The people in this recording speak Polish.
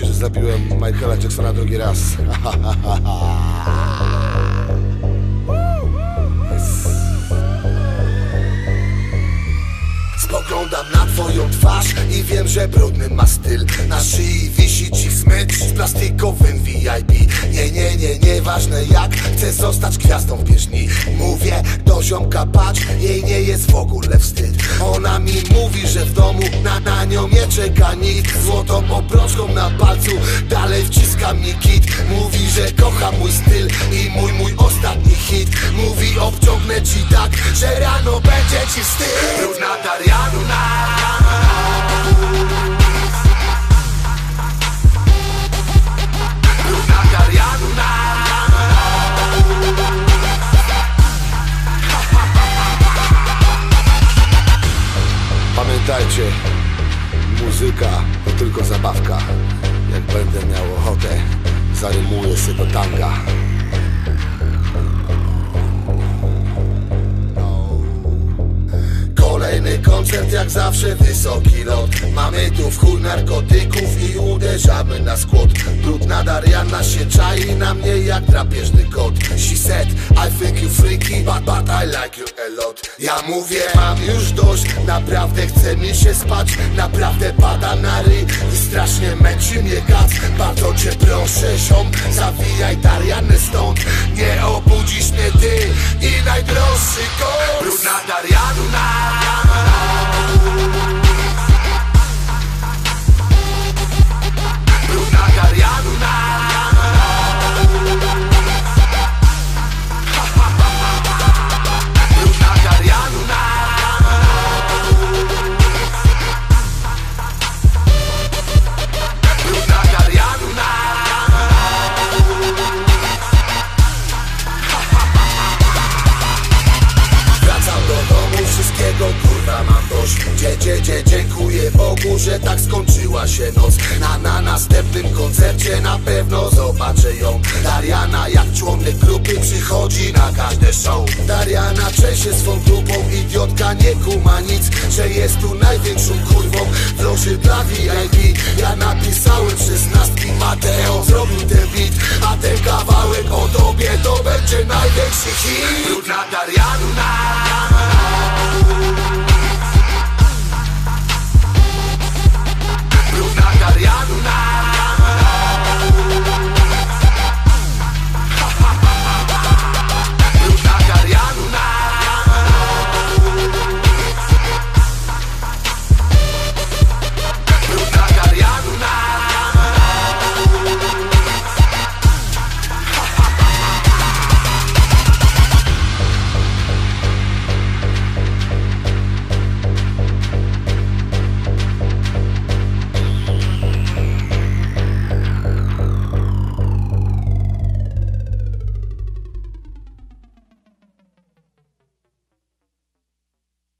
zabiłem Michaela Jacksona drugi raz. Spoglądam na twoją twarz i wiem, że brudny ma styl Na szyi wisi ci smycz z plastikowym VIP Nie, nie, nie, nieważne jak, chcę zostać gwiazdą w bieżni. Mówię do ziomka, patrz, jej nie jest w ogóle wstyd. Ona mi mówi, że w domu na, na nią nie czeka nikt. Złotą obrączką na palcu, dalej wciska mi kit. Mówi, że kocha mój styl i mój, mój ostatni hit. Mówi, obciągnę ci tak, że rano będzie ci wstyd. Brudna Darianuna Brudna Muzyka to tylko zabawka. Jak będę miał ochotę, zarymuję się do tanga. Kolejny koncert jak zawsze wysoki lot. Mamy tu w chuj narkotyków i uderzamy na skłot Brudna Dariana się czai na mnie jak drapieżny said I think you freaky but, but I like you a lot. Ja mówię mam już dość. Naprawdę chce mi się spać. Naprawdę pada na ryj I strasznie męczy mnie gaz. Bardzo cię proszę ziom Zawijaj Darianę stąd. Nie obudzisz mnie ty I najdroższy Dzie, dzie, dzie, dziękuję Bogu, że tak skończyła się noc. Na, na następnym koncercie na pewno zobaczę ją. Dariana jak członek grupy przychodzi na każde show. Dariana czesze swą grupą, idiotka nie kuma nic Że jest tu największą kurwą w loży dla VIP Ja napisałem szesnastki,